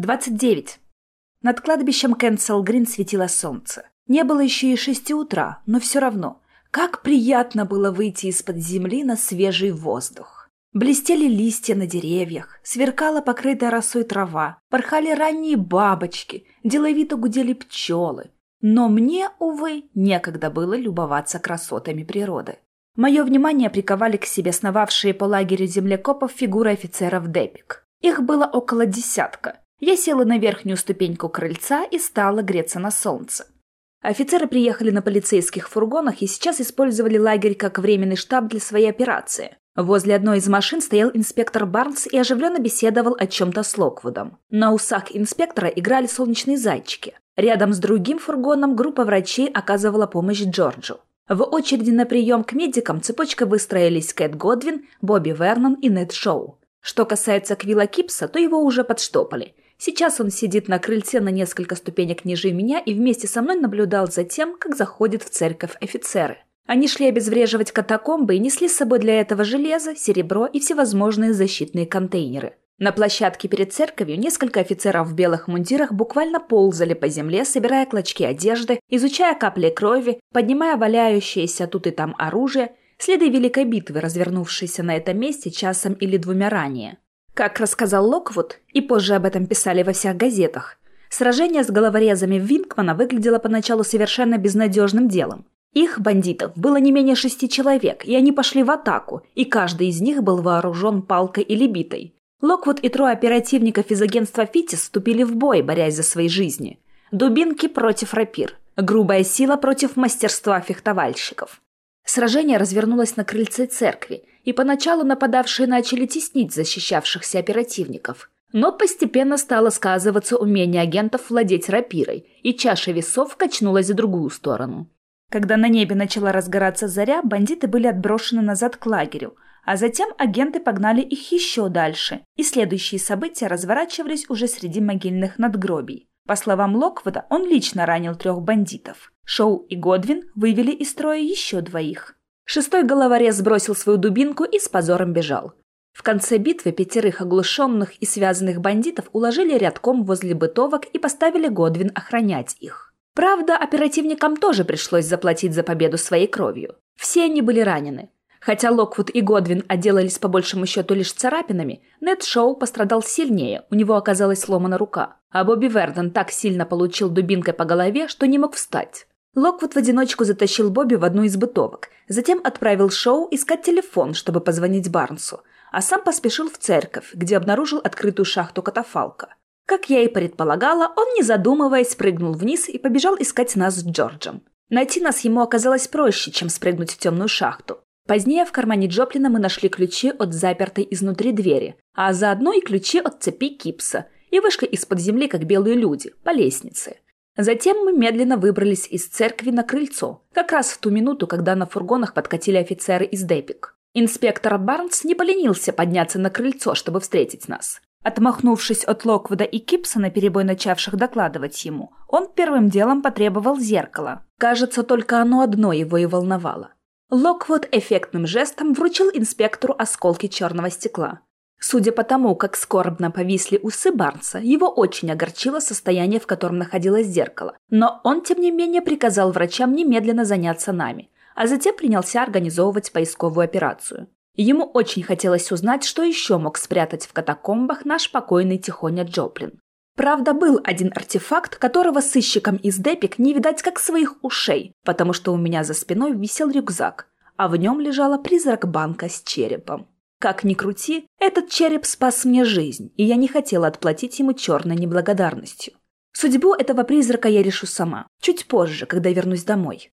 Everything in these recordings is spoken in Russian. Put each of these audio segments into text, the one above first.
29. Над кладбищем Кэнсел Грин светило солнце. Не было еще и шести утра, но все равно. Как приятно было выйти из-под земли на свежий воздух. Блестели листья на деревьях, сверкала покрытая росой трава, порхали ранние бабочки, деловито гудели пчелы. Но мне, увы, некогда было любоваться красотами природы. Мое внимание приковали к себе сновавшие по лагерю землекопов фигуры офицеров Депик. Их было около десятка, я села на верхнюю ступеньку крыльца и стала греться на солнце. Офицеры приехали на полицейских фургонах и сейчас использовали лагерь как временный штаб для своей операции. Возле одной из машин стоял инспектор Барнс и оживленно беседовал о чем-то с Локвудом. На усах инспектора играли солнечные зайчики. Рядом с другим фургоном группа врачей оказывала помощь Джорджу. В очереди на прием к медикам цепочка выстроились Кэт Годвин, Бобби Вернон и Нед Шоу. Что касается Квилла Кипса, то его уже подштопали. Сейчас он сидит на крыльце на несколько ступенек ниже меня и вместе со мной наблюдал за тем, как заходят в церковь офицеры. Они шли обезвреживать катакомбы и несли с собой для этого железо, серебро и всевозможные защитные контейнеры. На площадке перед церковью несколько офицеров в белых мундирах буквально ползали по земле, собирая клочки одежды, изучая капли крови, поднимая валяющееся тут и там оружие, следы великой битвы, развернувшейся на этом месте часом или двумя ранее. Как рассказал Локвуд, и позже об этом писали во всех газетах, сражение с головорезами Винкмана выглядело поначалу совершенно безнадежным делом. Их, бандитов, было не менее шести человек, и они пошли в атаку, и каждый из них был вооружен палкой или битой. Локвуд и трое оперативников из агентства «Фитис» вступили в бой, борясь за свои жизни. Дубинки против рапир. Грубая сила против мастерства фехтовальщиков. Сражение развернулось на крыльце церкви, и поначалу нападавшие начали теснить защищавшихся оперативников. Но постепенно стало сказываться умение агентов владеть рапирой, и чаша весов качнулась в другую сторону. Когда на небе начала разгораться заря, бандиты были отброшены назад к лагерю, а затем агенты погнали их еще дальше, и следующие события разворачивались уже среди могильных надгробий. По словам Локвуда, он лично ранил трех бандитов. Шоу и Годвин вывели из строя еще двоих. Шестой головорез сбросил свою дубинку и с позором бежал. В конце битвы пятерых оглушенных и связанных бандитов уложили рядком возле бытовок и поставили Годвин охранять их. Правда, оперативникам тоже пришлось заплатить за победу своей кровью. Все они были ранены. Хотя Локвуд и Годвин отделались по большему счету лишь царапинами, Нед Шоу пострадал сильнее, у него оказалась сломана рука. А Бобби Верден так сильно получил дубинкой по голове, что не мог встать. Локвуд в одиночку затащил Бобби в одну из бытовок, затем отправил Шоу искать телефон, чтобы позвонить Барнсу, а сам поспешил в церковь, где обнаружил открытую шахту катафалка. Как я и предполагала, он, не задумываясь, прыгнул вниз и побежал искать нас с Джорджем. Найти нас ему оказалось проще, чем спрыгнуть в темную шахту. Позднее в кармане Джоплина мы нашли ключи от запертой изнутри двери, а заодно и ключи от цепи Кипса, и вышли из-под земли, как белые люди, по лестнице. Затем мы медленно выбрались из церкви на крыльцо, как раз в ту минуту, когда на фургонах подкатили офицеры из Депик. Инспектор Барнс не поленился подняться на крыльцо, чтобы встретить нас. Отмахнувшись от Локвуда и Кипсона, перебой начавших докладывать ему, он первым делом потребовал зеркала. Кажется, только оно одно его и волновало. Локвуд эффектным жестом вручил инспектору осколки черного стекла. Судя по тому, как скорбно повисли усы Барнса, его очень огорчило состояние, в котором находилось зеркало. Но он, тем не менее, приказал врачам немедленно заняться нами, а затем принялся организовывать поисковую операцию. Ему очень хотелось узнать, что еще мог спрятать в катакомбах наш покойный Тихоня Джоплин. Правда, был один артефакт, которого сыщикам из Депик не видать как своих ушей, потому что у меня за спиной висел рюкзак, а в нем лежала призрак банка с черепом. Как ни крути, этот череп спас мне жизнь, и я не хотела отплатить ему черной неблагодарностью. Судьбу этого призрака я решу сама, чуть позже, когда вернусь домой.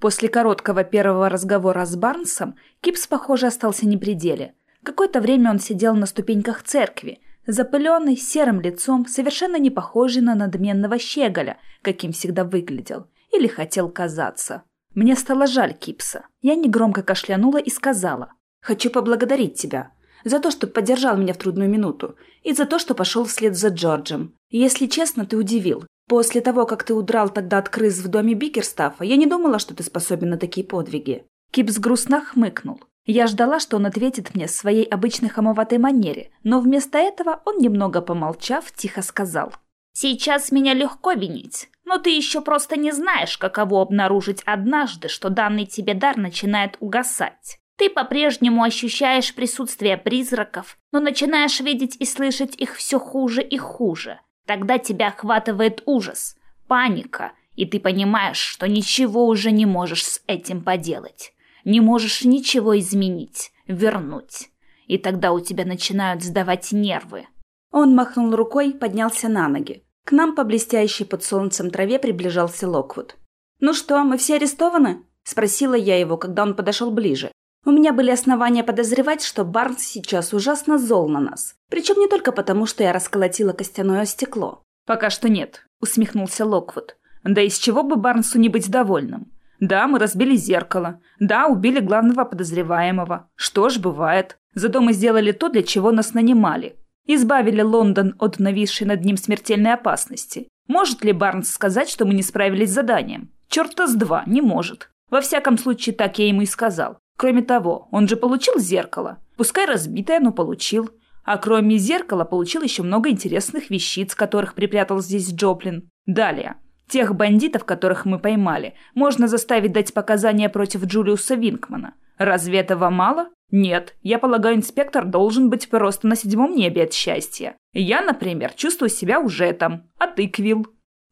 После короткого первого разговора с Барнсом Кипс, похоже, остался не при деле. Какое-то время он сидел на ступеньках церкви, запыленный, серым лицом, совершенно не похожий на надменного щеголя, каким всегда выглядел, или хотел казаться. Мне стало жаль Кипса. Я негромко кашлянула и сказала. Хочу поблагодарить тебя за то, что поддержал меня в трудную минуту, и за то, что пошел вслед за Джорджем. Если честно, ты удивил. После того, как ты удрал тогда от крыс в доме Бикерстафа, я не думала, что ты способен на такие подвиги». Кипс грустно хмыкнул. Я ждала, что он ответит мне в своей обычной хамоватой манере, но вместо этого он, немного помолчав, тихо сказал. «Сейчас меня легко винить, но ты еще просто не знаешь, каково обнаружить однажды, что данный тебе дар начинает угасать. Ты по-прежнему ощущаешь присутствие призраков, но начинаешь видеть и слышать их все хуже и хуже. Тогда тебя охватывает ужас, паника, и ты понимаешь, что ничего уже не можешь с этим поделать. Не можешь ничего изменить, вернуть. И тогда у тебя начинают сдавать нервы. Он махнул рукой, поднялся на ноги. К нам по блестящей под солнцем траве приближался Локвуд. «Ну что, мы все арестованы?» – спросила я его, когда он подошел ближе. У меня были основания подозревать, что Барнс сейчас ужасно зол на нас. Причем не только потому, что я расколотила костяное стекло. «Пока что нет», — усмехнулся Локвуд. «Да из чего бы Барнсу не быть довольным? Да, мы разбили зеркало. Да, убили главного подозреваемого. Что ж, бывает. Зато мы сделали то, для чего нас нанимали. Избавили Лондон от нависшей над ним смертельной опасности. Может ли Барнс сказать, что мы не справились с заданием? Черта с два, не может. Во всяком случае, так я ему и сказал. Кроме того, он же получил зеркало. Пускай разбитое, но получил. А кроме зеркала получил еще много интересных вещиц, которых припрятал здесь Джоплин. Далее. Тех бандитов, которых мы поймали, можно заставить дать показания против Джулиуса Винкмана. Разве этого мало? Нет. Я полагаю, инспектор должен быть просто на седьмом небе от счастья. Я, например, чувствую себя уже там. А ты, Квилл?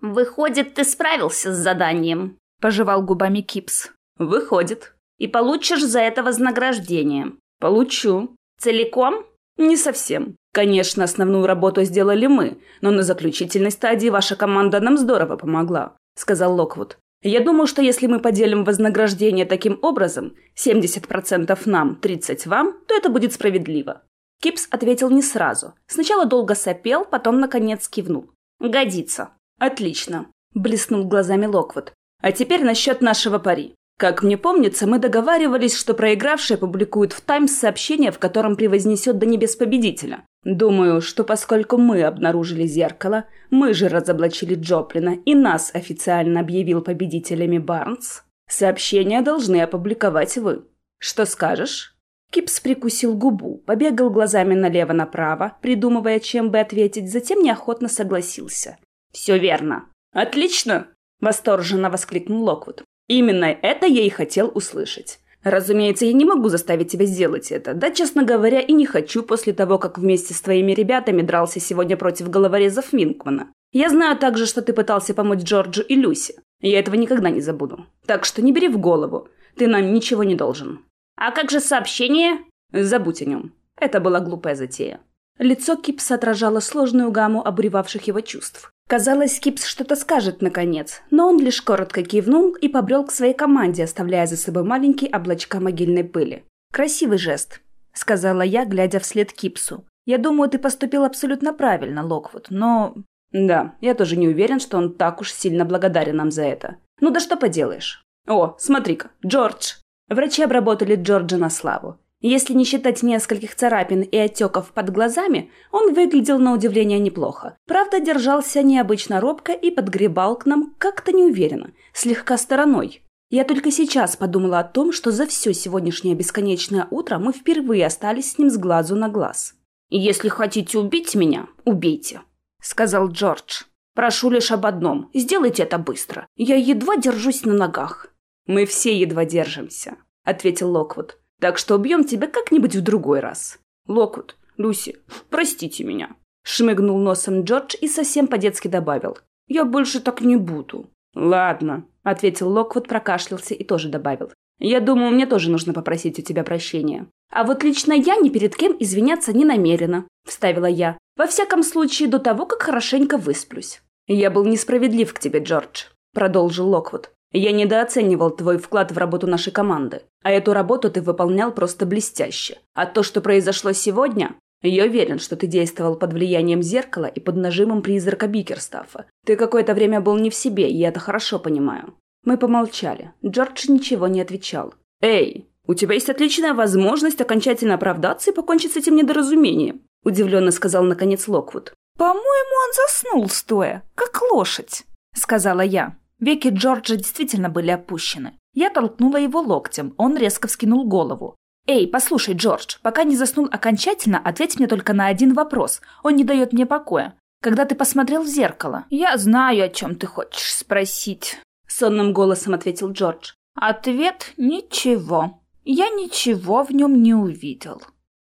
«Выходит, ты справился с заданием», – пожевал губами Кипс. «Выходит», и получишь за это вознаграждение. Получу. Целиком? Не совсем. Конечно, основную работу сделали мы, но на заключительной стадии ваша команда нам здорово помогла, сказал Локвуд. Я думаю, что если мы поделим вознаграждение таким образом, 70% нам, 30% вам, то это будет справедливо. Кипс ответил не сразу. Сначала долго сопел, потом, наконец, кивнул. «Годится». «Отлично», – блеснул глазами Локвуд. «А теперь насчет нашего пари. Как мне помнится, мы договаривались, что проигравший опубликует в «Таймс» сообщение, в котором превознесет до небес победителя. Думаю, что поскольку мы обнаружили зеркало, мы же разоблачили Джоплина и нас официально объявил победителями Барнс, сообщение должны опубликовать вы. Что скажешь?» Кипс прикусил губу, побегал глазами налево-направо, придумывая, чем бы ответить, затем неохотно согласился. «Все верно». «Отлично!» – восторженно воскликнул Локвуд. Именно это я и хотел услышать. Разумеется, я не могу заставить тебя сделать это. Да, честно говоря, и не хочу после того, как вместе с твоими ребятами дрался сегодня против головорезов Минкмана. Я знаю также, что ты пытался помочь Джорджу и Люси. Я этого никогда не забуду. Так что не бери в голову. Ты нам ничего не должен. А как же сообщение? Забудь о нем. Это была глупая затея. Лицо Кипса отражало сложную гамму обуревавших его чувств. Казалось, Кипс что-то скажет наконец, но он лишь коротко кивнул и побрел к своей команде, оставляя за собой маленькие облачка могильной пыли. «Красивый жест», — сказала я, глядя вслед Кипсу. «Я думаю, ты поступил абсолютно правильно, Локвуд, но...» «Да, я тоже не уверен, что он так уж сильно благодарен нам за это. Ну да что поделаешь. О, смотри-ка, Джордж!» Врачи обработали Джорджа на славу. Если не считать нескольких царапин и отеков под глазами, он выглядел на удивление неплохо. Правда, держался необычно робко и подгребал к нам как-то неуверенно, слегка стороной. Я только сейчас подумала о том, что за все сегодняшнее бесконечное утро мы впервые остались с ним с глазу на глаз. «Если хотите убить меня, убейте», — сказал Джордж. «Прошу лишь об одном. Сделайте это быстро. Я едва держусь на ногах». «Мы все едва держимся», — ответил Локвуд. Так что убьем тебя как-нибудь в другой раз. Локвуд, Люси, простите меня. Шмыгнул носом Джордж и совсем по-детски добавил. Я больше так не буду. Ладно, ответил Локвуд, прокашлялся и тоже добавил. Я думаю, мне тоже нужно попросить у тебя прощения. А вот лично я ни перед кем извиняться не намерена, вставила я. Во всяком случае, до того, как хорошенько высплюсь. Я был несправедлив к тебе, Джордж, продолжил Локвуд. Я недооценивал твой вклад в работу нашей команды, а эту работу ты выполнял просто блестяще. А то, что произошло сегодня, я уверен, что ты действовал под влиянием зеркала и под нажимом призрака Бикерстафа. Ты какое-то время был не в себе, и я это хорошо понимаю. Мы помолчали. Джордж ничего не отвечал. «Эй, у тебя есть отличная возможность окончательно оправдаться и покончить с этим недоразумением», удивленно сказал наконец Локвуд. «По-моему, он заснул стоя, как лошадь», сказала я. Веки Джорджа действительно были опущены. Я толкнула его локтем, он резко вскинул голову. Эй, послушай, Джордж, пока не заснул окончательно, ответь мне только на один вопрос. Он не дает мне покоя. Когда ты посмотрел в зеркало? Я знаю, о чем ты хочешь спросить. Сонным голосом ответил Джордж. Ответ – ничего. Я ничего в нем не увидел.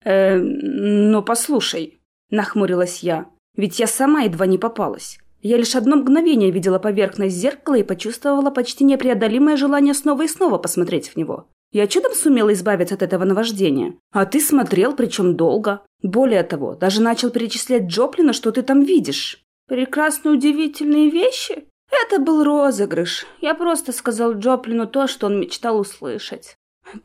Э, но послушай, нахмурилась я. Ведь я сама едва не попалась. Я лишь одно мгновение видела поверхность зеркала и почувствовала почти непреодолимое желание снова и снова посмотреть в него. Я чудом сумела избавиться от этого наваждения. А ты смотрел, причем долго. Более того, даже начал перечислять Джоплина, что ты там видишь. Прекрасно удивительные вещи? Это был розыгрыш. Я просто сказал Джоплину то, что он мечтал услышать.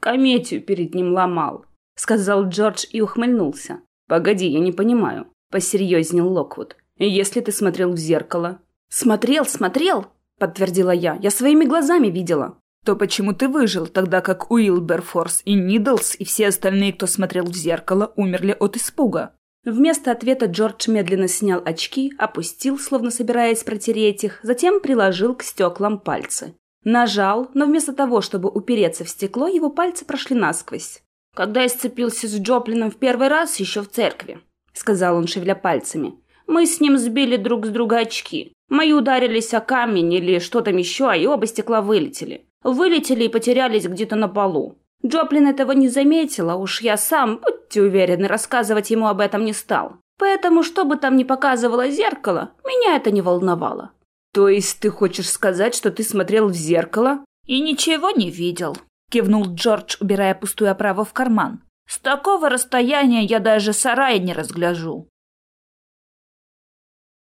Кометию перед ним ломал, сказал Джордж и ухмыльнулся. Погоди, я не понимаю. Посерьезнел Локвуд. Если ты смотрел в зеркало... Смотрел, смотрел, подтвердила я. Я своими глазами видела. То почему ты выжил, тогда как Уилберфорс и Нидлс и все остальные, кто смотрел в зеркало, умерли от испуга? Вместо ответа Джордж медленно снял очки, опустил, словно собираясь протереть их, затем приложил к стеклам пальцы. Нажал, но вместо того, чтобы упереться в стекло, его пальцы прошли насквозь. «Когда я сцепился с Джоплином в первый раз, еще в церкви», — сказал он, шевеля пальцами, — «мы с ним сбили друг с друга очки. Мои ударились о камень или что там еще, и оба стекла вылетели. Вылетели и потерялись где-то на полу. Джоплин этого не заметила, уж я сам, будьте уверены, рассказывать ему об этом не стал. Поэтому, что бы там ни показывало зеркало, меня это не волновало. То есть ты хочешь сказать, что ты смотрел в зеркало? И ничего не видел, кивнул Джордж, убирая пустую оправу в карман. С такого расстояния я даже сарай не разгляжу.